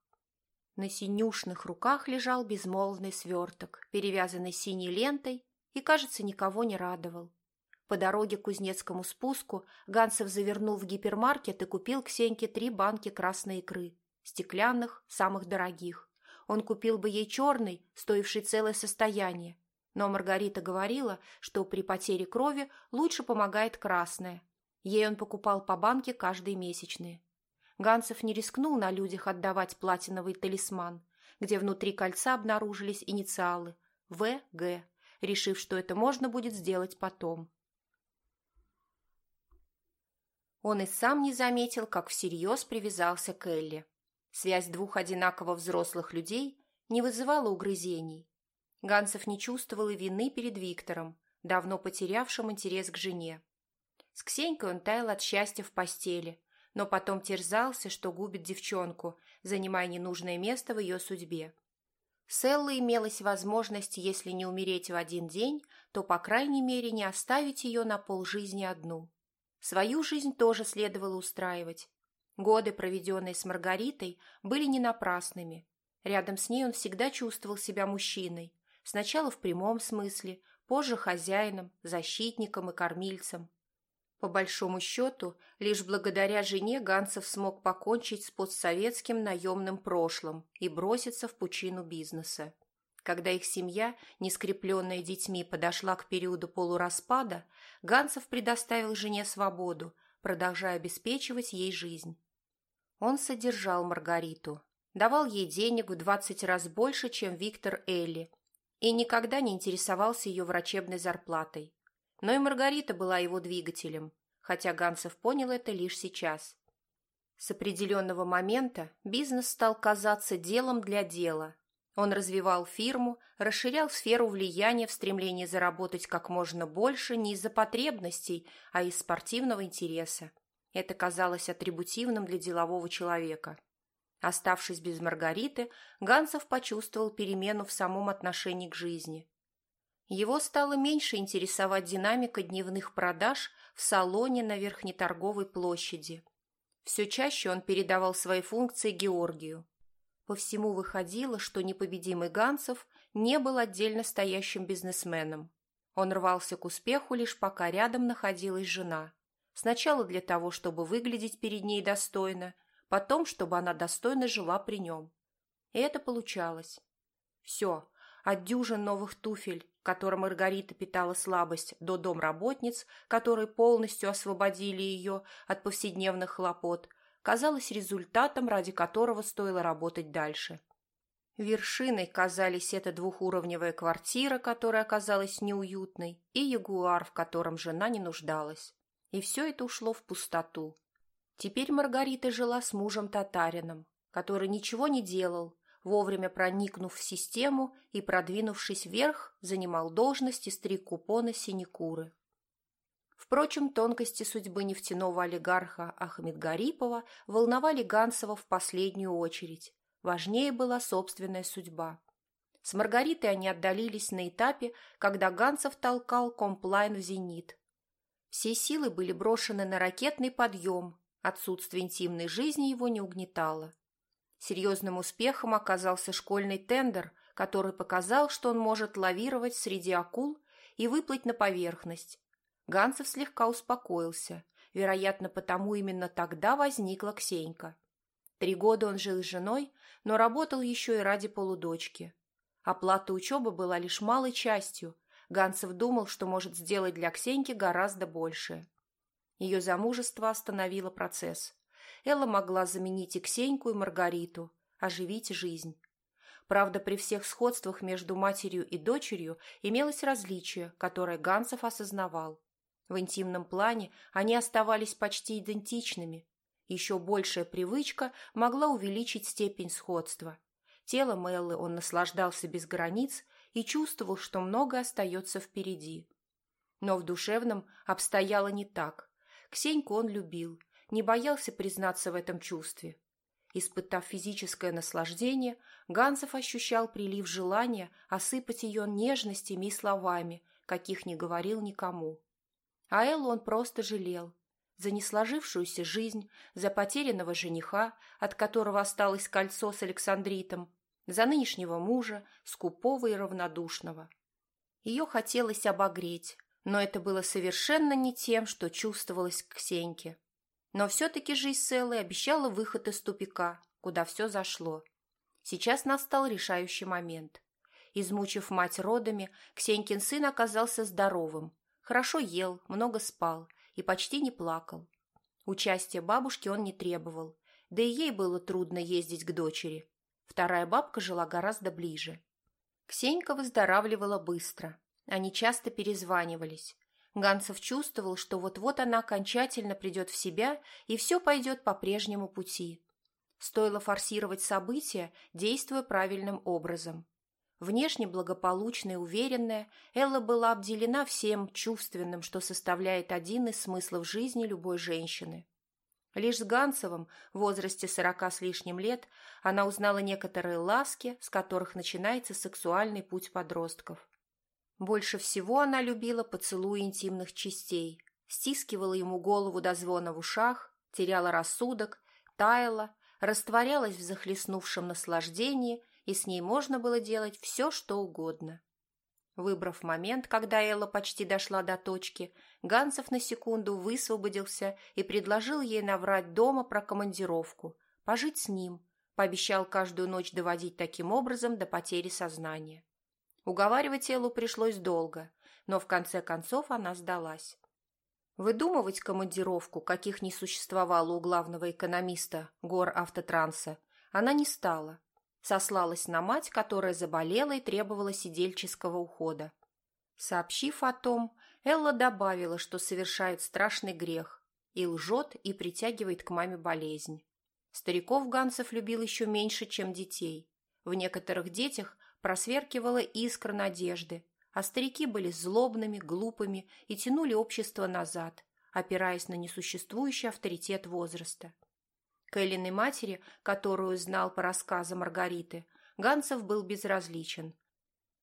На синюшных руках лежал безмолвный сверток, перевязанный синей лентой, и, кажется, никого не радовал. По дороге к Кузнецкому спуску Ганцев завернул в гипермаркет и купил Ксеньке три банки красной икры, стеклянных, самых дорогих. Он купил бы ей черный, стоивший целое состояние. Но Маргарита говорила, что при потере крови лучше помогает красная. Ей он покупал по банке каждые месячные. Ганцев не рискнул на людях отдавать платиновый талисман, где внутри кольца обнаружились инициалы «ВГ», решив, что это можно будет сделать потом. Он и сам не заметил, как всерьез привязался к Элли. Связь двух одинаково взрослых людей не вызывала угрызений. Ганцев не чувствовал и вины перед Виктором, давно потерявшим интерес к жене. С Ксенькой он таял от счастья в постели, но потом терзался, что губит девчонку, занимая ненужное место в ее судьбе. С Эллой имелась возможность, если не умереть в один день, то, по крайней мере, не оставить ее на полжизни одну. Свою жизнь тоже следовало устраивать. Годы, проведенные с Маргаритой, были не напрасными. Рядом с ней он всегда чувствовал себя мужчиной, сначала в прямом смысле, позже хозяином, защитником и кормильцем. По большому счету, лишь благодаря жене Ганцев смог покончить с постсоветским наемным прошлым и броситься в пучину бизнеса. Когда их семья, не скрепленная детьми, подошла к периоду полураспада, Ганцев предоставил жене свободу, продолжая обеспечивать ей жизнь. Он содержал Маргариту, давал ей денег в двадцать раз больше, чем Виктор Элли, и никогда не интересовался ее врачебной зарплатой. Но и Маргарита была его двигателем, хотя Ганцев понял это лишь сейчас. С определенного момента бизнес стал казаться делом для дела. Он развивал фирму, расширял сферу влияния в стремлении заработать как можно больше не из-за потребностей, а из спортивного интереса. Это казалось атрибутивным для делового человека. Оставшись без Маргариты, Гансов почувствовал перемену в самом отношении к жизни. Его стало меньше интересовать динамика дневных продаж в салоне на Верхнеторговой площади. Все чаще он передавал свои функции Георгию. По всему выходило, что непобедимый Гансов не был отдельно стоящим бизнесменом. Он рвался к успеху лишь пока рядом находилась жена. Сначала для того, чтобы выглядеть перед ней достойно, потом, чтобы она достойно жила при нем. И это получалось. Все, от дюжин новых туфель, которым Маргарита питала слабость, до домработниц, которые полностью освободили ее от повседневных хлопот, казалось результатом, ради которого стоило работать дальше. Вершиной казались эта двухуровневая квартира, которая оказалась неуютной, и ягуар, в котором жена не нуждалась. И все это ушло в пустоту. Теперь Маргарита жила с мужем-татарином, который ничего не делал, вовремя проникнув в систему и, продвинувшись вверх, занимал должность и стриг купоны синекуры. Впрочем, тонкости судьбы нефтяного олигарха Ахмедгарипова волновали Гансова в последнюю очередь. Важнее была собственная судьба. С Маргаритой они отдалились на этапе, когда Гансов толкал комплайн в зенит, все силы были брошены на ракетный подъем, отсутствие интимной жизни его не угнетало. Серьезным успехом оказался школьный тендер, который показал, что он может лавировать среди акул и выплыть на поверхность. Ганцев слегка успокоился, вероятно, потому именно тогда возникла Ксенька. Три года он жил с женой, но работал еще и ради полудочки. Оплата учебы была лишь малой частью, Ганцев думал, что может сделать для Ксеньки гораздо больше. Ее замужество остановило процесс. Элла могла заменить и Ксеньку, и Маргариту, оживить жизнь. Правда, при всех сходствах между матерью и дочерью имелось различие, которое Ганцев осознавал. В интимном плане они оставались почти идентичными. Еще большая привычка могла увеличить степень сходства. Телом Эллы он наслаждался без границ и чувствовал, что многое остается впереди. Но в душевном обстояло не так. Ксеньку он любил, не боялся признаться в этом чувстве. Испытав физическое наслаждение, Ганцев ощущал прилив желания осыпать ее нежностями и словами, каких не говорил никому. А Эллу он просто жалел. За несложившуюся жизнь, за потерянного жениха, от которого осталось кольцо с Александритом, за нынешнего мужа, скупого и равнодушного. Ее хотелось обогреть, но это было совершенно не тем, что чувствовалось к Ксеньке. Но все-таки жизнь с Эллой обещала выход из тупика, куда все зашло. Сейчас настал решающий момент. Измучив мать родами, Ксенькин сын оказался здоровым, хорошо ел, много спал и почти не плакал. Участия бабушки он не требовал, да и ей было трудно ездить к дочери. Вторая бабка жила гораздо ближе. Ксенька выздоравливала быстро. Они часто перезванивались. Ганцев чувствовал, что вот-вот она окончательно придет в себя, и все пойдет по прежнему пути. Стоило форсировать события, действуя правильным образом. Внешне благополучная уверенная, Элла была обделена всем чувственным, что составляет один из смыслов жизни любой женщины. Лишь с Ганцевым в возрасте сорока с лишним лет она узнала некоторые ласки, с которых начинается сексуальный путь подростков. Больше всего она любила поцелуи интимных частей, стискивала ему голову до звона в ушах, теряла рассудок, таяла, растворялась в захлестнувшем наслаждении, и с ней можно было делать все, что угодно. Выбрав момент, когда Элла почти дошла до точки, Ганцев на секунду высвободился и предложил ей наврать дома про командировку, пожить с ним, пообещал каждую ночь доводить таким образом до потери сознания. Уговаривать Эллу пришлось долго, но в конце концов она сдалась. Выдумывать командировку, каких не существовало у главного экономиста гор автотранса, она не стала, Сослалась на мать, которая заболела и требовала сидельческого ухода. Сообщив о том, Элла добавила, что совершает страшный грех и лжет и притягивает к маме болезнь. Стариков Ганцев любил еще меньше, чем детей. В некоторых детях просверкивала искра надежды, а старики были злобными, глупыми и тянули общество назад, опираясь на несуществующий авторитет возраста. К Эллиной матери, которую знал по рассказам Маргариты, Ганцев был безразличен.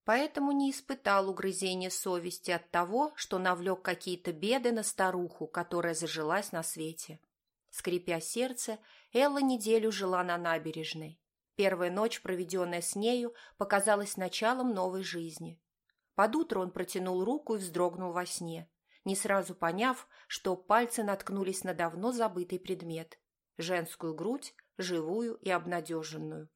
Поэтому не испытал угрызения совести от того, что навлек какие-то беды на старуху, которая зажилась на свете. Скрипя сердце, Элла неделю жила на набережной. Первая ночь, проведенная с нею, показалась началом новой жизни. Под утро он протянул руку и вздрогнул во сне, не сразу поняв, что пальцы наткнулись на давно забытый предмет женскую грудь, живую и обнадеженную.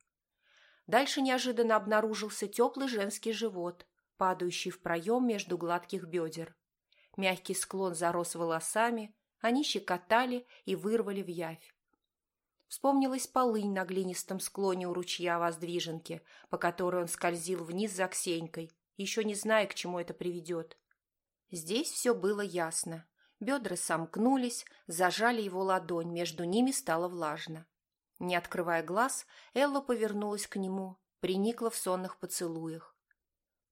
Дальше неожиданно обнаружился теплый женский живот, падающий в проем между гладких бедер. Мягкий склон зарос волосами, они щекотали и вырвали в явь. Вспомнилась полынь на глинистом склоне у ручья воздвиженки, по которой он скользил вниз за Ксенькой, еще не зная, к чему это приведет. Здесь все было ясно. Бедра сомкнулись, зажали его ладонь, между ними стало влажно. Не открывая глаз, Элла повернулась к нему, приникла в сонных поцелуях.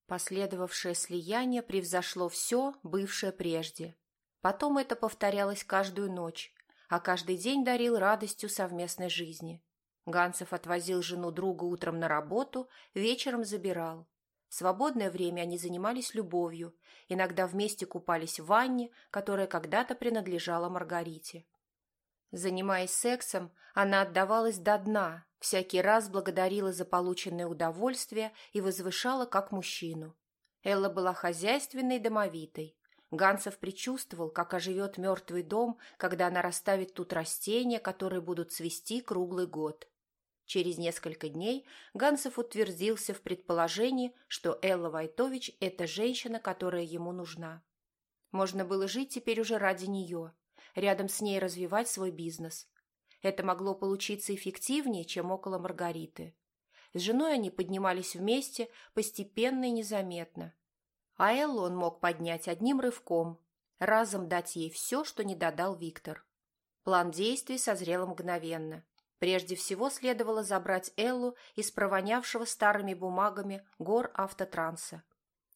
Последовавшее слияние превзошло все, бывшее прежде. Потом это повторялось каждую ночь, а каждый день дарил радостью совместной жизни. Ганцев отвозил жену друга утром на работу, вечером забирал. В свободное время они занимались любовью, иногда вместе купались в ванне, которая когда-то принадлежала Маргарите. Занимаясь сексом, она отдавалась до дна, всякий раз благодарила за полученное удовольствие и возвышала как мужчину. Элла была хозяйственной и домовитой. Ганцев предчувствовал, как оживет мертвый дом, когда она расставит тут растения, которые будут цвести круглый год. Через несколько дней Гансов утвердился в предположении, что Элла Вайтович – это женщина, которая ему нужна. Можно было жить теперь уже ради нее, рядом с ней развивать свой бизнес. Это могло получиться эффективнее, чем около Маргариты. С женой они поднимались вместе, постепенно и незаметно. А Эллу он мог поднять одним рывком, разом дать ей все, что не додал Виктор. План действий созрел мгновенно – Прежде всего следовало забрать Эллу из провонявшего старыми бумагами гор автотранса,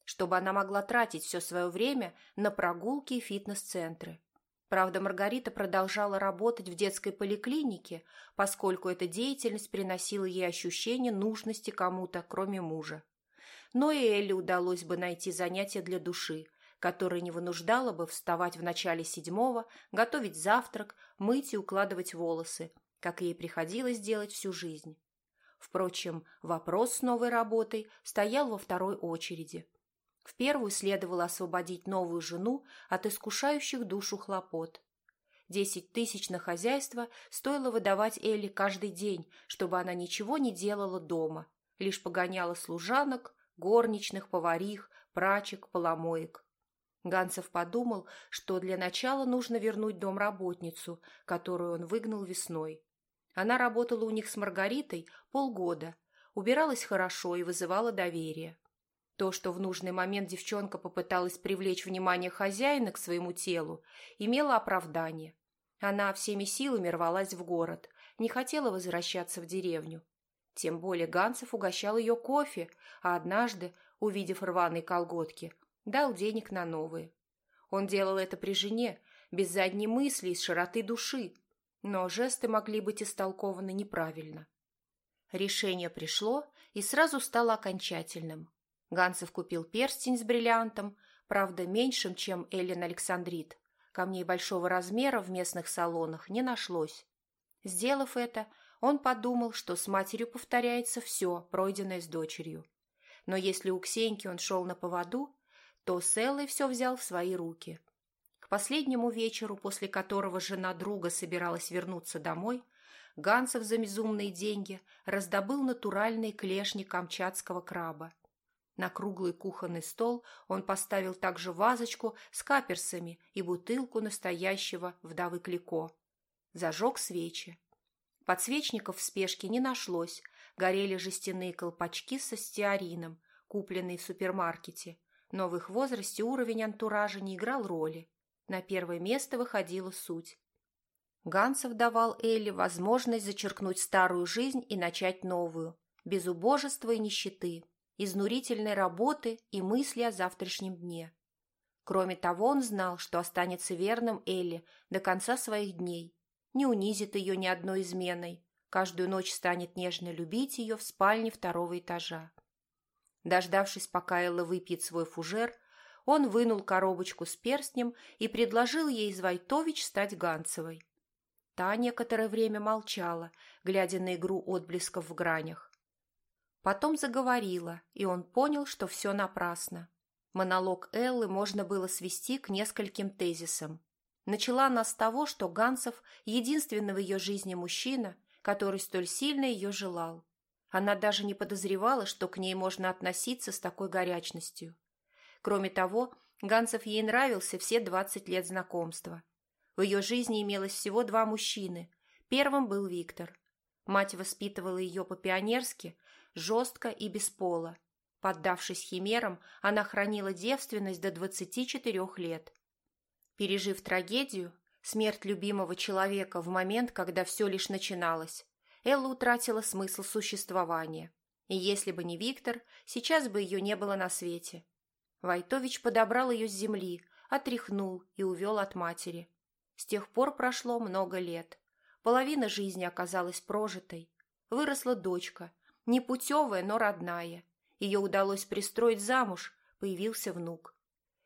чтобы она могла тратить все свое время на прогулки и фитнес-центры. Правда, Маргарита продолжала работать в детской поликлинике, поскольку эта деятельность приносила ей ощущение нужности кому-то, кроме мужа. Но и Элле удалось бы найти занятие для души, которое не вынуждало бы вставать в начале седьмого, готовить завтрак, мыть и укладывать волосы, как ей приходилось делать всю жизнь. Впрочем, вопрос с новой работой стоял во второй очереди. В первую следовало освободить новую жену от искушающих душу хлопот. Десять тысяч на хозяйство стоило выдавать Элли каждый день, чтобы она ничего не делала дома, лишь погоняла служанок, горничных, поварих, прачек, поломоек. Ганцев подумал, что для начала нужно вернуть домработницу, которую он выгнал весной. Она работала у них с Маргаритой полгода, убиралась хорошо и вызывала доверие. То, что в нужный момент девчонка попыталась привлечь внимание хозяина к своему телу, имело оправдание. Она всеми силами рвалась в город, не хотела возвращаться в деревню. Тем более Ганцев угощал ее кофе, а однажды, увидев рваные колготки, дал денег на новые. Он делал это при жене, без задней мысли и с широты души, но жесты могли быть истолкованы неправильно. Решение пришло и сразу стало окончательным. Ганцев купил перстень с бриллиантом, правда, меньшим, чем Эллен Александрит, камней большого размера в местных салонах не нашлось. Сделав это, он подумал, что с матерью повторяется все, пройденное с дочерью. Но если у Ксеньки он шел на поводу, то с Эллой все взял в свои руки. Последнему вечеру, после которого жена друга собиралась вернуться домой, Ганцев за безумные деньги раздобыл натуральный клешни камчатского краба. На круглый кухонный стол он поставил также вазочку с каперсами и бутылку настоящего вдовы Клико. Зажег свечи. Подсвечников в спешке не нашлось, горели жестяные колпачки со стеарином, купленные в супермаркете, но в их возрасте уровень антуража не играл роли. На первое место выходила суть. Гансов давал Элли возможность зачеркнуть старую жизнь и начать новую, без убожества и нищеты, изнурительной работы и мысли о завтрашнем дне. Кроме того, он знал, что останется верным Элли до конца своих дней, не унизит ее ни одной изменой, каждую ночь станет нежно любить ее в спальне второго этажа. Дождавшись, пока Элла выпьет свой фужер, он вынул коробочку с перстнем и предложил ей из Войтович стать Ганцевой. Та некоторое время молчала, глядя на игру отблесков в гранях. Потом заговорила, и он понял, что все напрасно. Монолог Эллы можно было свести к нескольким тезисам. Начала она с того, что Ганцев – единственный в ее жизни мужчина, который столь сильно ее желал. Она даже не подозревала, что к ней можно относиться с такой горячностью. Кроме того, Ганцев ей нравился все 20 лет знакомства. В ее жизни имелось всего два мужчины. Первым был Виктор. Мать воспитывала ее по-пионерски, жестко и без пола. Поддавшись химерам, она хранила девственность до 24 лет. Пережив трагедию, смерть любимого человека в момент, когда все лишь начиналось, Элла утратила смысл существования. И если бы не Виктор, сейчас бы ее не было на свете. Войтович подобрал ее с земли, отряхнул и увел от матери. С тех пор прошло много лет. Половина жизни оказалась прожитой. Выросла дочка, непутевая, но родная. Ее удалось пристроить замуж, появился внук.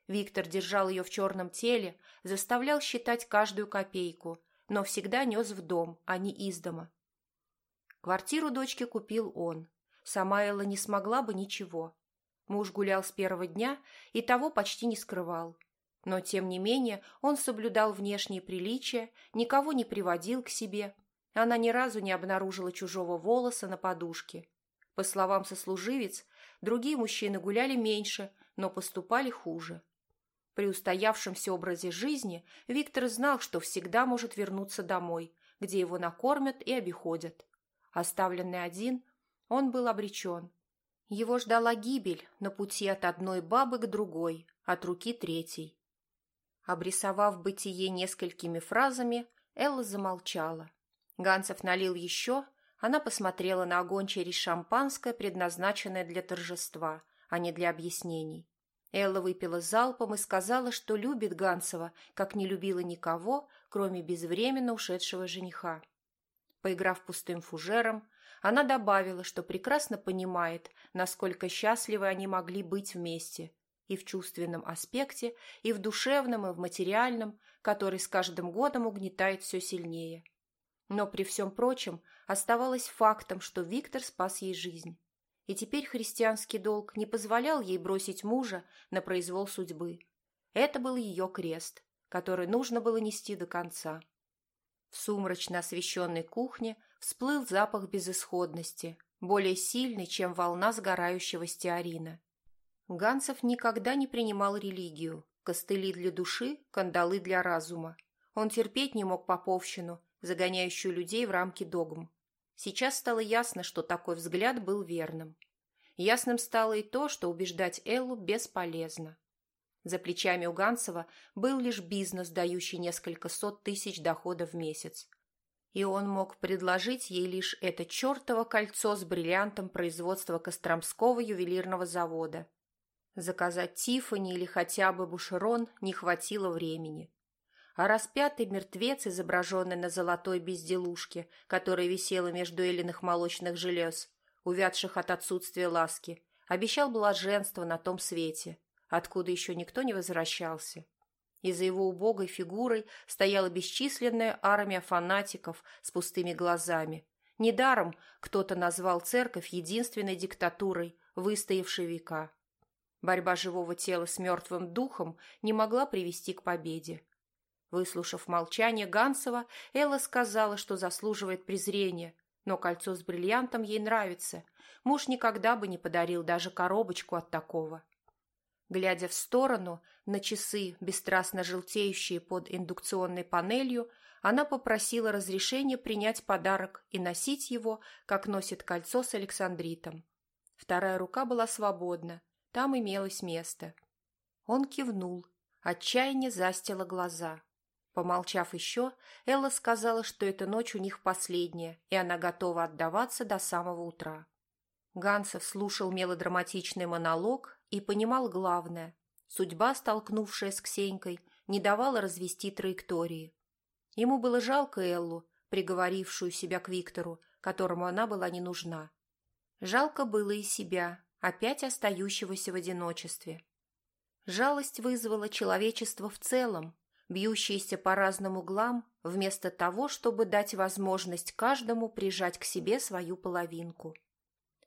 Виктор держал ее в черном теле, заставлял считать каждую копейку, но всегда нес в дом, а не из дома. Квартиру дочке купил он. Сама Элла не смогла бы ничего. Муж гулял с первого дня и того почти не скрывал. Но, тем не менее, он соблюдал внешние приличия, никого не приводил к себе. Она ни разу не обнаружила чужого волоса на подушке. По словам сослуживец, другие мужчины гуляли меньше, но поступали хуже. При устоявшемся образе жизни Виктор знал, что всегда может вернуться домой, где его накормят и обиходят. Оставленный один, он был обречен. Его ждала гибель на пути от одной бабы к другой, от руки третьей. Обрисовав бытие несколькими фразами, Элла замолчала. Ганцев налил еще, она посмотрела на огонь через шампанское, предназначенное для торжества, а не для объяснений. Элла выпила залпом и сказала, что любит Ганцева, как не любила никого, кроме безвременно ушедшего жениха. Поиграв пустым фужером, она добавила, что прекрасно понимает, насколько счастливы они могли быть вместе, и в чувственном аспекте, и в душевном, и в материальном, который с каждым годом угнетает все сильнее. Но при всем прочем оставалось фактом, что Виктор спас ей жизнь. И теперь христианский долг не позволял ей бросить мужа на произвол судьбы. Это был ее крест, который нужно было нести до конца. В сумрачно освещенной кухне всплыл запах безысходности, более сильный, чем волна сгорающего стеарина. Ганцев никогда не принимал религию, костыли для души, кандалы для разума. Он терпеть не мог поповщину, загоняющую людей в рамки догм. Сейчас стало ясно, что такой взгляд был верным. Ясным стало и то, что убеждать Эллу бесполезно. За плечами у Ганцева был лишь бизнес, дающий несколько сот тысяч доходов в месяц. И он мог предложить ей лишь это чертово кольцо с бриллиантом производства Костромского ювелирного завода. Заказать Тиффани или хотя бы Бушерон не хватило времени. А распятый мертвец, изображенный на золотой безделушке, которая висела между Элиных молочных желез, увядших от отсутствия ласки, обещал блаженство на том свете – откуда еще никто не возвращался. и за его убогой фигурой стояла бесчисленная армия фанатиков с пустыми глазами. Недаром кто-то назвал церковь единственной диктатурой, выстоявшей века. Борьба живого тела с мертвым духом не могла привести к победе. Выслушав молчание Гансова, Элла сказала, что заслуживает презрения, но кольцо с бриллиантом ей нравится. Муж никогда бы не подарил даже коробочку от такого. Глядя в сторону, на часы, бесстрастно желтеющие под индукционной панелью, она попросила разрешения принять подарок и носить его, как носит кольцо с Александритом. Вторая рука была свободна, там имелось место. Он кивнул, отчаяние застило глаза. Помолчав еще, Элла сказала, что эта ночь у них последняя, и она готова отдаваться до самого утра. Гансов слушал мелодраматичный монолог и понимал главное. Судьба, столкнувшая с Ксенькой, не давала развести траектории. Ему было жалко Эллу, приговорившую себя к Виктору, которому она была не нужна. Жалко было и себя, опять остающегося в одиночестве. Жалость вызвала человечество в целом, бьющееся по разным углам, вместо того, чтобы дать возможность каждому прижать к себе свою половинку.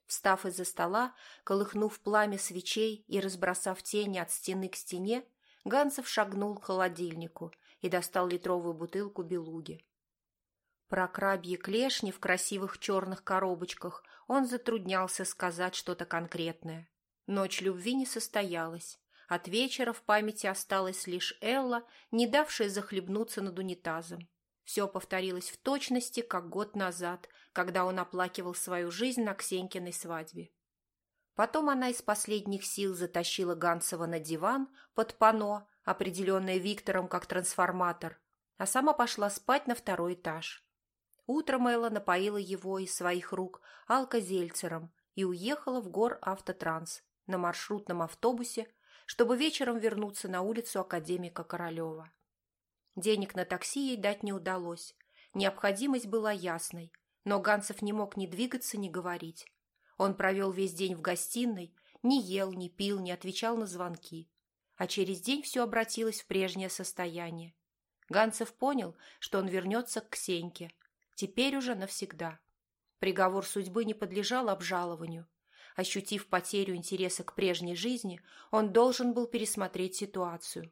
Встав из-за стола, колыхнув пламя свечей и разбросав тени от стены к стене, Ганцев шагнул к холодильнику и достал литровую бутылку белуги. Про крабьи клешни в красивых черных коробочках он затруднялся сказать что-то конкретное. Ночь любви не состоялась. От вечера в памяти осталась лишь Элла, не давшая захлебнуться над унитазом. Все повторилось в точности, как год назад, когда он оплакивал свою жизнь на Ксенькиной свадьбе. Потом она из последних сил затащила Ганцева на диван под пано, определенное Виктором как трансформатор, а сама пошла спать на второй этаж. Утром Элла напоила его из своих рук алкозельцером и уехала в гор автотранс на маршрутном автобусе, чтобы вечером вернуться на улицу Академика Королева. Денег на такси ей дать не удалось. Необходимость была ясной, но Ганцев не мог ни двигаться, ни говорить. Он провел весь день в гостиной, не ел, не пил, не отвечал на звонки. А через день все обратилось в прежнее состояние. Ганцев понял, что он вернется к Ксеньке. Теперь уже навсегда. Приговор судьбы не подлежал обжалованию. Ощутив потерю интереса к прежней жизни, он должен был пересмотреть ситуацию.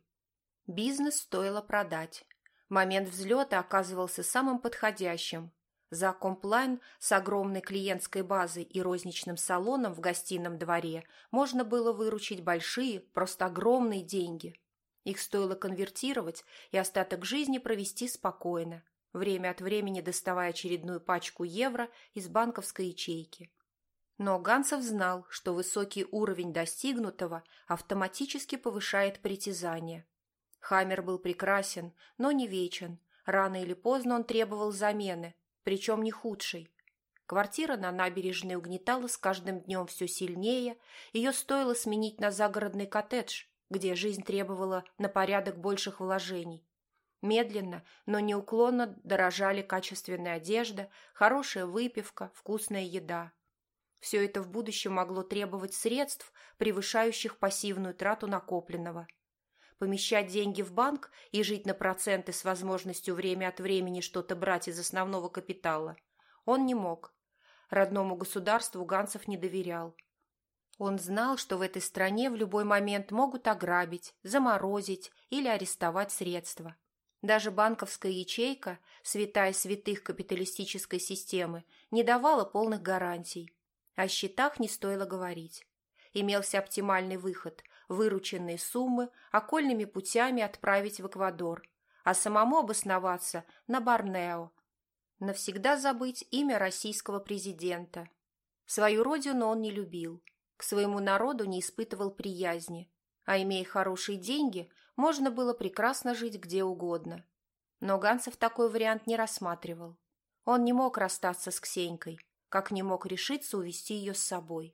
Бизнес стоило продать. Момент взлета оказывался самым подходящим. За комплайн с огромной клиентской базой и розничным салоном в гостином дворе можно было выручить большие, просто огромные деньги. Их стоило конвертировать и остаток жизни провести спокойно, время от времени доставая очередную пачку евро из банковской ячейки. Но Гансов знал, что высокий уровень достигнутого автоматически повышает притязание. Хаммер был прекрасен, но не вечен. Рано или поздно он требовал замены, причем не худшей. Квартира на набережной угнетала с каждым днем все сильнее, ее стоило сменить на загородный коттедж, где жизнь требовала на порядок больших вложений. Медленно, но неуклонно дорожали качественная одежда, хорошая выпивка, вкусная еда. Все это в будущем могло требовать средств, превышающих пассивную трату накопленного – Помещать деньги в банк и жить на проценты с возможностью время от времени что-то брать из основного капитала он не мог. Родному государству Ганцев не доверял. Он знал, что в этой стране в любой момент могут ограбить, заморозить или арестовать средства. Даже банковская ячейка, святая святых капиталистической системы, не давала полных гарантий. О счетах не стоило говорить. Имелся оптимальный выход вырученные суммы окольными путями отправить в Эквадор, а самому обосноваться на Борнео. Навсегда забыть имя российского президента. Свою родину он не любил, к своему народу не испытывал приязни, а имея хорошие деньги, можно было прекрасно жить где угодно. Но Ганцев такой вариант не рассматривал. Он не мог расстаться с Ксенькой, как не мог решиться увести ее с собой.